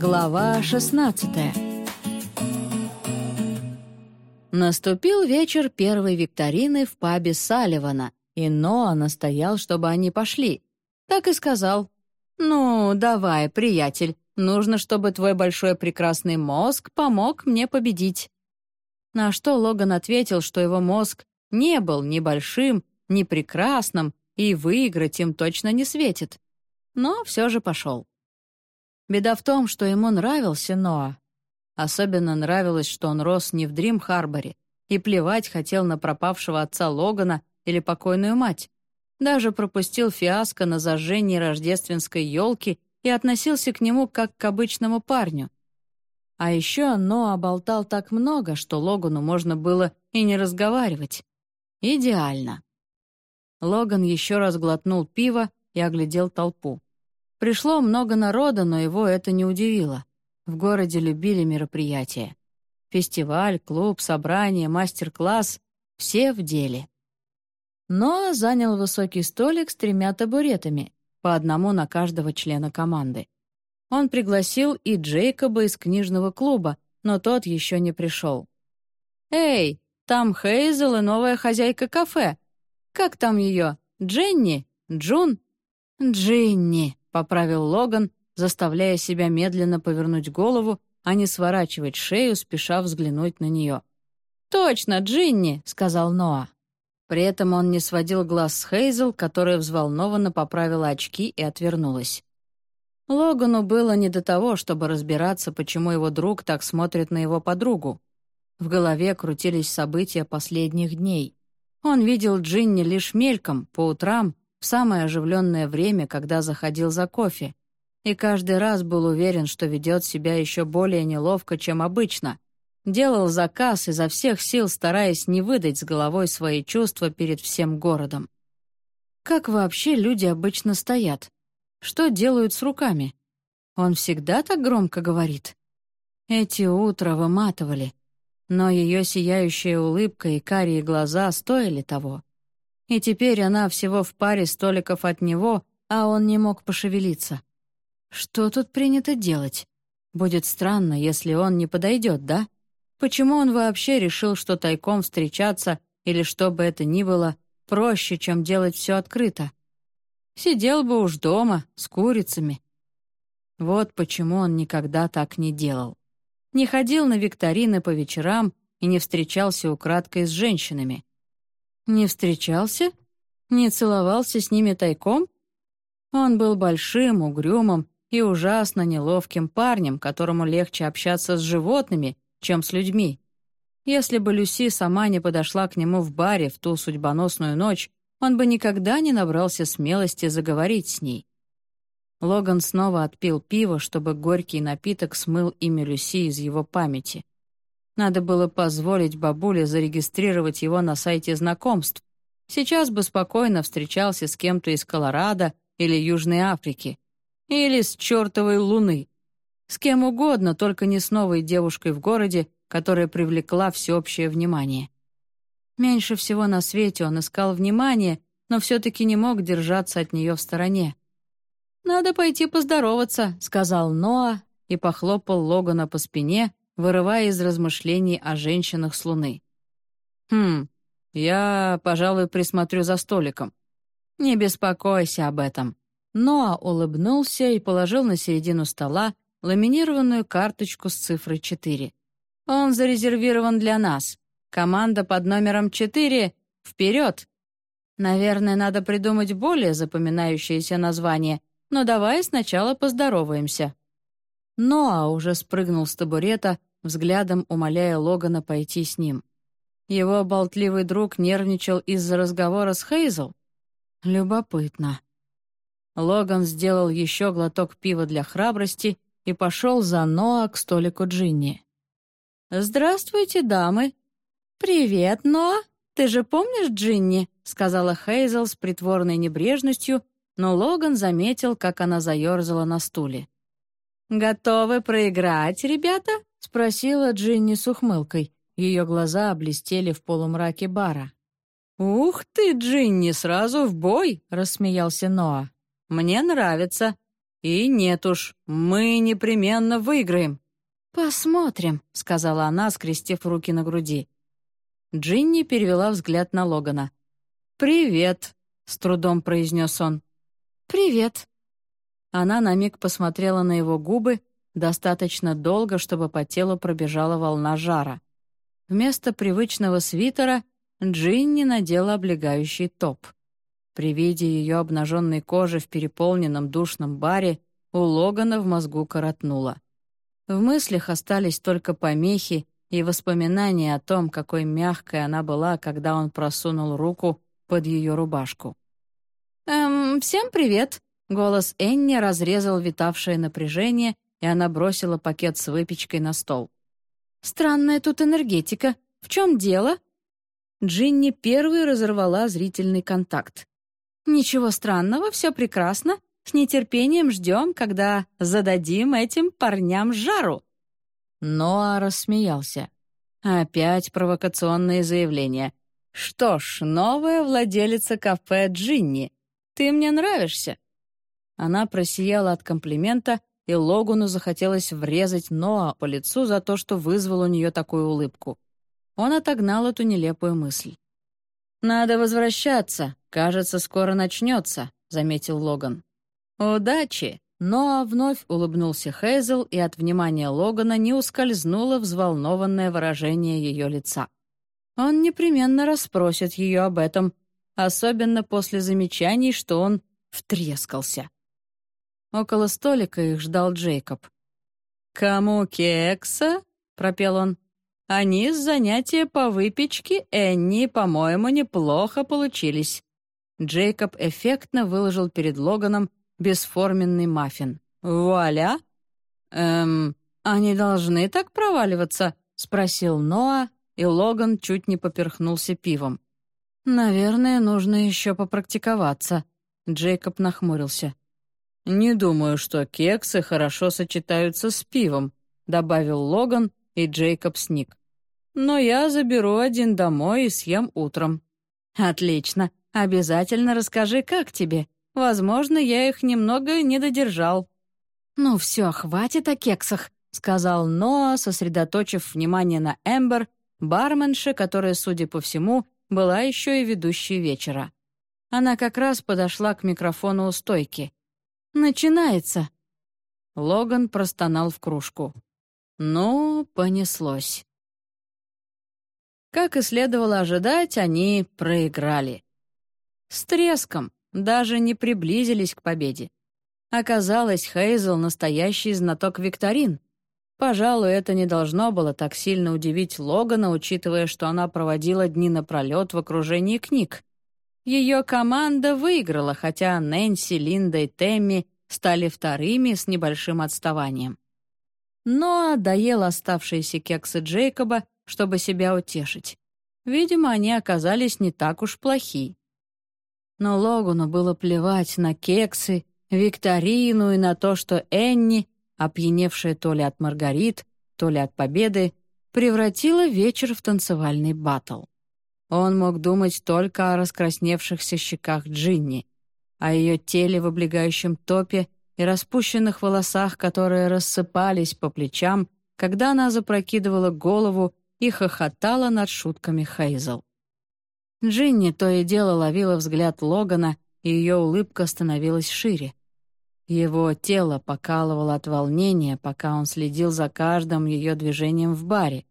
Глава 16 Наступил вечер первой викторины в пабе Салливана, и Ноа настоял, чтобы они пошли. Так и сказал. «Ну, давай, приятель, нужно, чтобы твой большой прекрасный мозг помог мне победить». На что Логан ответил, что его мозг не был ни большим, ни прекрасным, и выиграть им точно не светит. Но все же пошел. Беда в том, что ему нравился Ноа. Особенно нравилось, что он рос не в Дрим-Харборе и плевать хотел на пропавшего отца Логана или покойную мать. Даже пропустил фиаско на зажжении рождественской елки и относился к нему как к обычному парню. А еще Ноа болтал так много, что Логану можно было и не разговаривать. Идеально. Логан еще раз глотнул пиво и оглядел толпу. Пришло много народа, но его это не удивило. В городе любили мероприятия. Фестиваль, клуб, собрание, мастер-класс — все в деле. Но занял высокий столик с тремя табуретами, по одному на каждого члена команды. Он пригласил и Джейкоба из книжного клуба, но тот еще не пришел. «Эй, там Хейзел и новая хозяйка кафе. Как там ее? Дженни? Джун?» «Джинни», — поправил Логан, заставляя себя медленно повернуть голову, а не сворачивать шею, спеша взглянуть на нее. «Точно, Джинни!» — сказал Ноа. При этом он не сводил глаз с Хейзел, которая взволнованно поправила очки и отвернулась. Логану было не до того, чтобы разбираться, почему его друг так смотрит на его подругу. В голове крутились события последних дней. Он видел Джинни лишь мельком, по утрам, в самое оживленное время, когда заходил за кофе, и каждый раз был уверен, что ведет себя еще более неловко, чем обычно. Делал заказ изо всех сил, стараясь не выдать с головой свои чувства перед всем городом. Как вообще люди обычно стоят? Что делают с руками? Он всегда так громко говорит? Эти утра выматывали, но ее сияющая улыбка и карие глаза стоили того. И теперь она всего в паре столиков от него, а он не мог пошевелиться. Что тут принято делать? Будет странно, если он не подойдет, да? Почему он вообще решил, что тайком встречаться или что бы это ни было, проще, чем делать все открыто? Сидел бы уж дома, с курицами. Вот почему он никогда так не делал. Не ходил на викторины по вечерам и не встречался украдкой с женщинами. Не встречался? Не целовался с ними тайком? Он был большим, угрюмым и ужасно неловким парнем, которому легче общаться с животными, чем с людьми. Если бы Люси сама не подошла к нему в баре в ту судьбоносную ночь, он бы никогда не набрался смелости заговорить с ней. Логан снова отпил пиво, чтобы горький напиток смыл имя Люси из его памяти. Надо было позволить бабуле зарегистрировать его на сайте знакомств. Сейчас бы спокойно встречался с кем-то из Колорадо или Южной Африки. Или с чертовой Луны. С кем угодно, только не с новой девушкой в городе, которая привлекла всеобщее внимание. Меньше всего на свете он искал внимания, но все-таки не мог держаться от нее в стороне. «Надо пойти поздороваться», — сказал Ноа и похлопал Логана по спине, вырывая из размышлений о женщинах с Луны. «Хм, я, пожалуй, присмотрю за столиком». «Не беспокойся об этом». Ноа улыбнулся и положил на середину стола ламинированную карточку с цифрой 4. «Он зарезервирован для нас. Команда под номером 4. Вперед!» Наверное, надо придумать более запоминающееся название, но давай сначала поздороваемся. Ноа уже спрыгнул с табурета, взглядом умоляя Логана пойти с ним. Его болтливый друг нервничал из-за разговора с Хейзел. Любопытно. Логан сделал еще глоток пива для храбрости и пошел за Ноа к столику Джинни. «Здравствуйте, дамы!» «Привет, Ноа! Ты же помнишь Джинни?» — сказала Хейзел с притворной небрежностью, но Логан заметил, как она заерзала на стуле. «Готовы проиграть, ребята?» — спросила Джинни с ухмылкой. Ее глаза блестели в полумраке бара. «Ух ты, Джинни, сразу в бой!» — рассмеялся Ноа. «Мне нравится. И нет уж, мы непременно выиграем». «Посмотрим», — сказала она, скрестив руки на груди. Джинни перевела взгляд на Логана. «Привет», — с трудом произнес он. «Привет». Она на миг посмотрела на его губы, достаточно долго, чтобы по телу пробежала волна жара. Вместо привычного свитера Джинни надела облегающий топ. При виде ее обнаженной кожи в переполненном душном баре у Логана в мозгу коротнуло. В мыслях остались только помехи и воспоминания о том, какой мягкой она была, когда он просунул руку под ее рубашку. «Эм, всем привет!» — голос Энни разрезал витавшее напряжение, и она бросила пакет с выпечкой на стол. «Странная тут энергетика. В чем дело?» Джинни первой разорвала зрительный контакт. «Ничего странного, все прекрасно. С нетерпением ждем, когда зададим этим парням жару». Ноа рассмеялся. Опять провокационные заявления. «Что ж, новая владелица кафе Джинни. Ты мне нравишься». Она просияла от комплимента, и Логуну захотелось врезать Ноа по лицу за то, что вызвал у нее такую улыбку. Он отогнал эту нелепую мысль. «Надо возвращаться. Кажется, скоро начнется», — заметил Логан. «Удачи!» Ноа вновь улыбнулся Хейзел, и от внимания Логана не ускользнуло взволнованное выражение ее лица. Он непременно расспросит ее об этом, особенно после замечаний, что он втрескался. Около столика их ждал Джейкоб. «Кому кекса?» — пропел он. «Они с занятия по выпечке Энни, по-моему, неплохо получились». Джейкоб эффектно выложил перед Логаном бесформенный маффин. «Вуаля!» «Эм, они должны так проваливаться?» — спросил Ноа, и Логан чуть не поперхнулся пивом. «Наверное, нужно еще попрактиковаться», — Джейкоб нахмурился. «Не думаю, что кексы хорошо сочетаются с пивом», — добавил Логан, и Джейкоб сник. «Но я заберу один домой и съем утром». «Отлично. Обязательно расскажи, как тебе. Возможно, я их немного не додержал». «Ну все, хватит о кексах», — сказал Ноа, сосредоточив внимание на Эмбер, барменше, которая, судя по всему, была еще и ведущей вечера. Она как раз подошла к микрофону у стойки. «Начинается!» Логан простонал в кружку. Ну, понеслось. Как и следовало ожидать, они проиграли. С треском, даже не приблизились к победе. Оказалось, Хейзел — настоящий знаток викторин. Пожалуй, это не должно было так сильно удивить Логана, учитывая, что она проводила дни напролет в окружении книг. Ее команда выиграла, хотя Нэнси, Линда и Тэмми стали вторыми с небольшим отставанием. Но доел оставшиеся кексы Джейкоба, чтобы себя утешить. Видимо, они оказались не так уж плохи. Но Логану было плевать на кексы, викторину и на то, что Энни, опьяневшая то ли от Маргарит, то ли от победы, превратила вечер в танцевальный баттл. Он мог думать только о раскрасневшихся щеках Джинни, о ее теле в облегающем топе и распущенных волосах, которые рассыпались по плечам, когда она запрокидывала голову и хохотала над шутками Хейзел. Джинни то и дело ловила взгляд Логана, и ее улыбка становилась шире. Его тело покалывало от волнения, пока он следил за каждым ее движением в баре.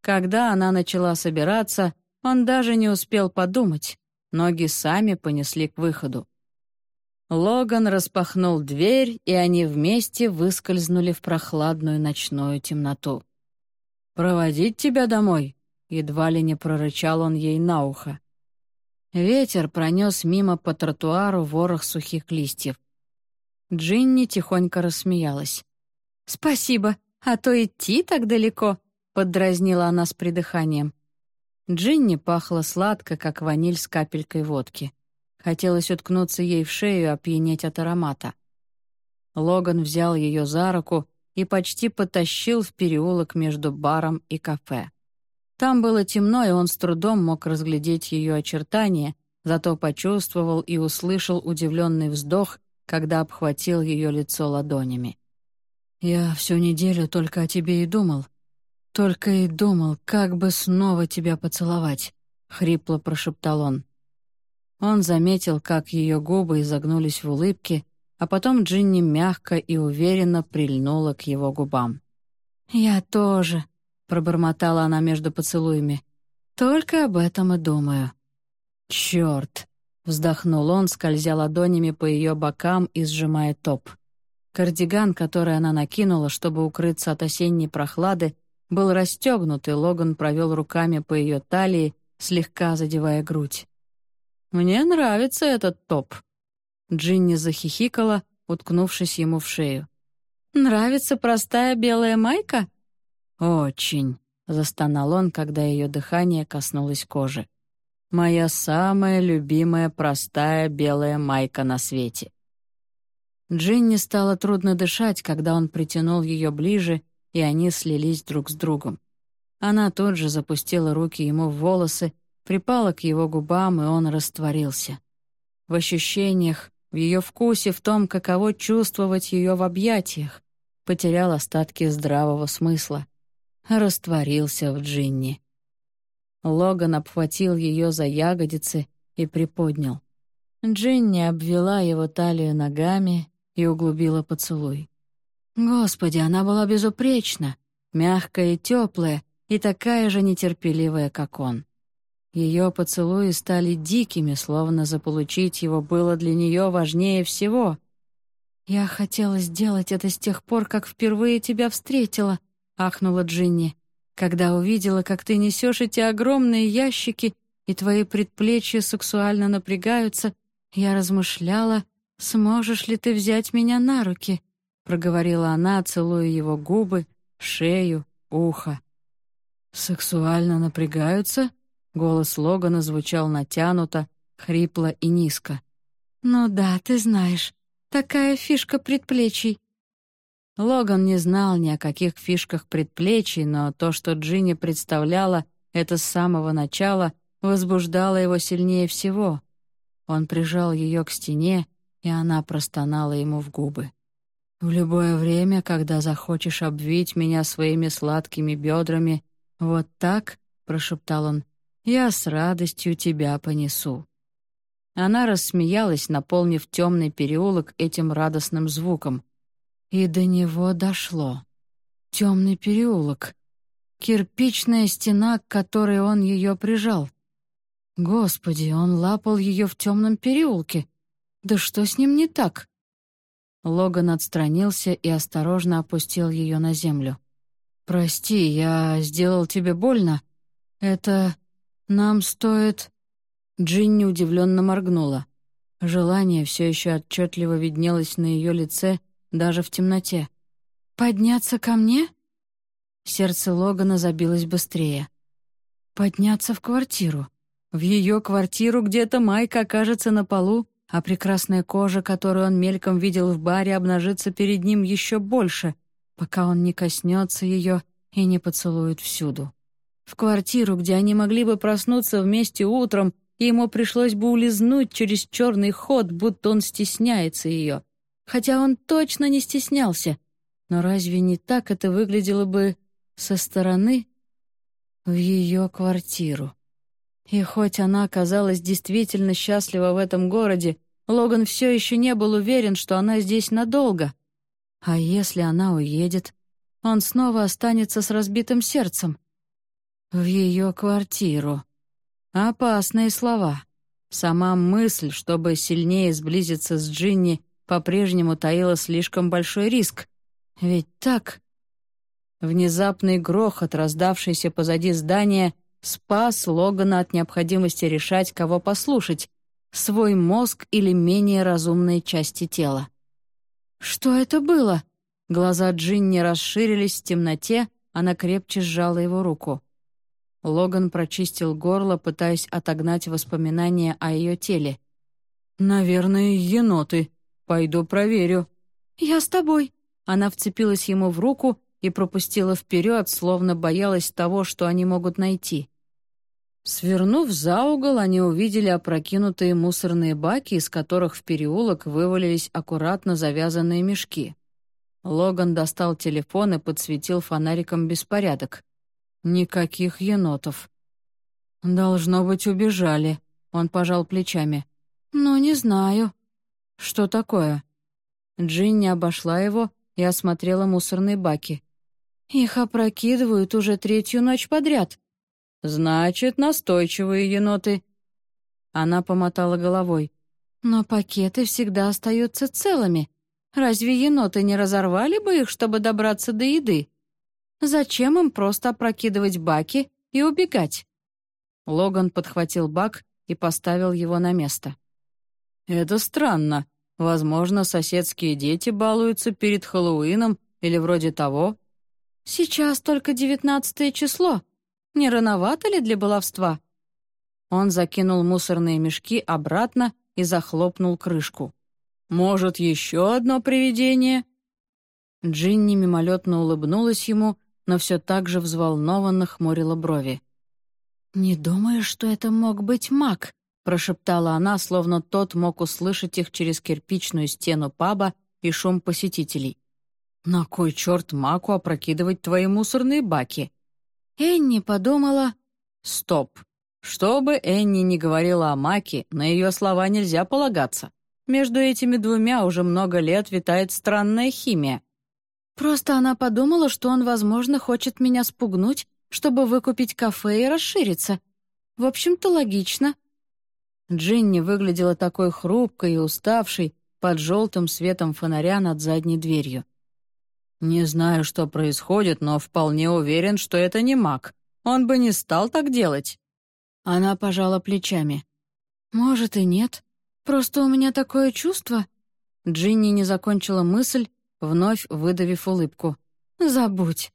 Когда она начала собираться, он даже не успел подумать. Ноги сами понесли к выходу. Логан распахнул дверь, и они вместе выскользнули в прохладную ночную темноту. «Проводить тебя домой?» Едва ли не прорычал он ей на ухо. Ветер пронес мимо по тротуару ворох сухих листьев. Джинни тихонько рассмеялась. «Спасибо, а то идти так далеко», — поддразнила она с придыханием. Джинни пахла сладко, как ваниль с капелькой водки. Хотелось уткнуться ей в шею и опьянеть от аромата. Логан взял ее за руку и почти потащил в переулок между баром и кафе. Там было темно, и он с трудом мог разглядеть ее очертания, зато почувствовал и услышал удивленный вздох когда обхватил ее лицо ладонями. «Я всю неделю только о тебе и думал. Только и думал, как бы снова тебя поцеловать», — хрипло прошептал он. Он заметил, как ее губы изогнулись в улыбке, а потом Джинни мягко и уверенно прильнула к его губам. «Я тоже», — пробормотала она между поцелуями. «Только об этом и думаю». «Чёрт!» — вздохнул он, скользя ладонями по ее бокам и сжимая топ. Кардиган, который она накинула, чтобы укрыться от осенней прохлады, был расстегнут, и Логан провел руками по ее талии, слегка задевая грудь. «Мне нравится этот топ». Джинни захихикала, уткнувшись ему в шею. «Нравится простая белая майка?» «Очень», — застонал он, когда ее дыхание коснулось кожи. «Моя самая любимая простая белая майка на свете». Джинни стало трудно дышать, когда он притянул ее ближе, и они слились друг с другом. Она тут же запустила руки ему в волосы, припала к его губам, и он растворился. В ощущениях, в ее вкусе, в том, каково чувствовать ее в объятиях, потерял остатки здравого смысла. Растворился в Джинни. Логан обхватил ее за ягодицы и приподнял. Джинни обвела его талию ногами и углубила поцелуй. Господи, она была безупречна, мягкая и теплая, и такая же нетерпеливая, как он. Ее поцелуи стали дикими, словно заполучить его было для нее важнее всего. «Я хотела сделать это с тех пор, как впервые тебя встретила», — ахнула Джинни, «когда увидела, как ты несешь эти огромные ящики, и твои предплечья сексуально напрягаются, я размышляла, сможешь ли ты взять меня на руки», — проговорила она, целуя его губы, шею, ухо. «Сексуально напрягаются?» Голос Логана звучал натянуто, хрипло и низко. «Ну да, ты знаешь, такая фишка предплечий». Логан не знал ни о каких фишках предплечий, но то, что Джинни представляла, это с самого начала возбуждало его сильнее всего. Он прижал ее к стене, и она простонала ему в губы. «В любое время, когда захочешь обвить меня своими сладкими бедрами, вот так», — прошептал он, я с радостью тебя понесу». Она рассмеялась, наполнив темный переулок этим радостным звуком. И до него дошло. Темный переулок. Кирпичная стена, к которой он ее прижал. Господи, он лапал ее в темном переулке. Да что с ним не так? Логан отстранился и осторожно опустил ее на землю. «Прости, я сделал тебе больно. Это... «Нам стоит...» Джинни удивленно моргнула. Желание все еще отчетливо виднелось на ее лице, даже в темноте. «Подняться ко мне?» Сердце Логана забилось быстрее. «Подняться в квартиру. В ее квартиру где-то Майк окажется на полу, а прекрасная кожа, которую он мельком видел в баре, обнажится перед ним еще больше, пока он не коснется ее и не поцелует всюду в квартиру, где они могли бы проснуться вместе утром, ему пришлось бы улизнуть через черный ход, будто он стесняется ее. Хотя он точно не стеснялся. Но разве не так это выглядело бы со стороны? В ее квартиру. И хоть она оказалась действительно счастлива в этом городе, Логан все еще не был уверен, что она здесь надолго. А если она уедет, он снова останется с разбитым сердцем. В ее квартиру. Опасные слова. Сама мысль, чтобы сильнее сблизиться с Джинни, по-прежнему таила слишком большой риск. Ведь так... Внезапный грохот, раздавшийся позади здания, спас Логана от необходимости решать, кого послушать — свой мозг или менее разумные части тела. «Что это было?» Глаза Джинни расширились в темноте, она крепче сжала его руку. Логан прочистил горло, пытаясь отогнать воспоминания о ее теле. «Наверное, еноты. Пойду проверю». «Я с тобой». Она вцепилась ему в руку и пропустила вперед, словно боялась того, что они могут найти. Свернув за угол, они увидели опрокинутые мусорные баки, из которых в переулок вывалились аккуратно завязанные мешки. Логан достал телефон и подсветил фонариком беспорядок. Никаких енотов. «Должно быть, убежали», — он пожал плечами. «Ну, не знаю». «Что такое?» Джинни обошла его и осмотрела мусорные баки. «Их опрокидывают уже третью ночь подряд». «Значит, настойчивые еноты». Она помотала головой. «Но пакеты всегда остаются целыми. Разве еноты не разорвали бы их, чтобы добраться до еды? Зачем им просто опрокидывать баки и убегать?» Логан подхватил бак и поставил его на место. «Это странно. Возможно, соседские дети балуются перед Хэллоуином или вроде того». «Сейчас только девятнадцатое число. Не рановато ли для баловства?» Он закинул мусорные мешки обратно и захлопнул крышку. «Может, еще одно привидение?» Джинни мимолетно улыбнулась ему, но все так же взволнованно хмурила брови. «Не думаю, что это мог быть маг», — прошептала она, словно тот мог услышать их через кирпичную стену паба и шум посетителей. «На кой черт маку опрокидывать твои мусорные баки?» Энни подумала... «Стоп! Что бы Энни не говорила о маке, на ее слова нельзя полагаться. Между этими двумя уже много лет витает странная химия. Просто она подумала, что он, возможно, хочет меня спугнуть, чтобы выкупить кафе и расшириться. В общем-то, логично. Джинни выглядела такой хрупкой и уставшей под желтым светом фонаря над задней дверью. «Не знаю, что происходит, но вполне уверен, что это не маг. Он бы не стал так делать». Она пожала плечами. «Может и нет. Просто у меня такое чувство...» Джинни не закончила мысль, вновь выдавив улыбку. «Забудь».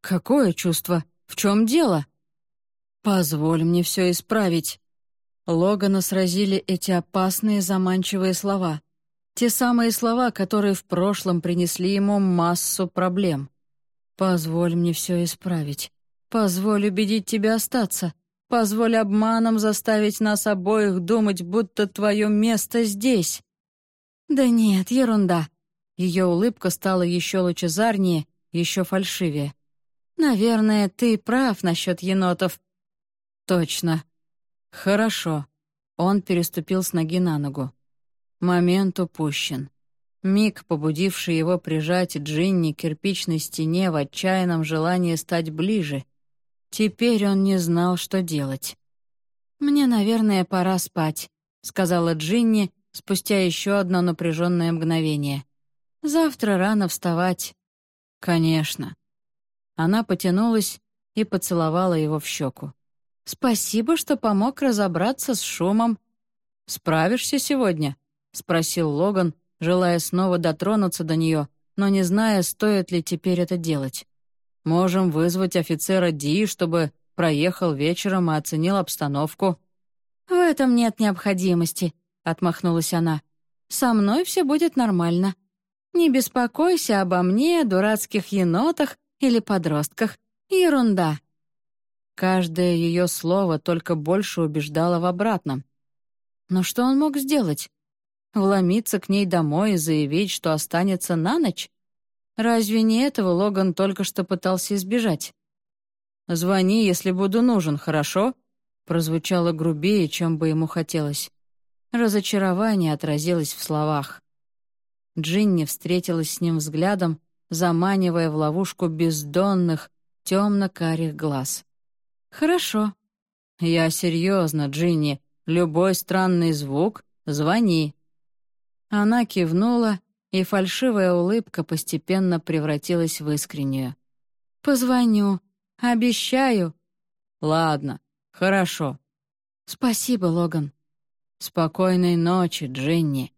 «Какое чувство? В чем дело?» «Позволь мне все исправить». Логана сразили эти опасные заманчивые слова. Те самые слова, которые в прошлом принесли ему массу проблем. «Позволь мне все исправить. Позволь убедить тебя остаться. Позволь обманом заставить нас обоих думать, будто твое место здесь». «Да нет, ерунда». Ее улыбка стала еще лучезарнее, еще фальшивее. «Наверное, ты прав насчет енотов». «Точно. «Хорошо». Он переступил с ноги на ногу. Момент упущен. Миг, побудивший его прижать Джинни к кирпичной стене в отчаянном желании стать ближе. Теперь он не знал, что делать. «Мне, наверное, пора спать», — сказала Джинни спустя еще одно напряженное мгновение. «Завтра рано вставать». «Конечно». Она потянулась и поцеловала его в щеку. «Спасибо, что помог разобраться с шумом». «Справишься сегодня?» — спросил Логан, желая снова дотронуться до нее, но не зная, стоит ли теперь это делать. «Можем вызвать офицера Ди, чтобы проехал вечером и оценил обстановку». «В этом нет необходимости», — отмахнулась она. «Со мной все будет нормально. Не беспокойся обо мне, дурацких енотах или подростках. Ерунда». Каждое ее слово только больше убеждало в обратном. Но что он мог сделать? Вломиться к ней домой и заявить, что останется на ночь? Разве не этого Логан только что пытался избежать? «Звони, если буду нужен, хорошо?» прозвучало грубее, чем бы ему хотелось. Разочарование отразилось в словах. Джинни встретилась с ним взглядом, заманивая в ловушку бездонных, темно-карих глаз. «Хорошо». «Я серьезно, Джинни. Любой странный звук — звони». Она кивнула, и фальшивая улыбка постепенно превратилась в искреннюю. «Позвоню. Обещаю». «Ладно, хорошо». «Спасибо, Логан». «Спокойной ночи, Джинни».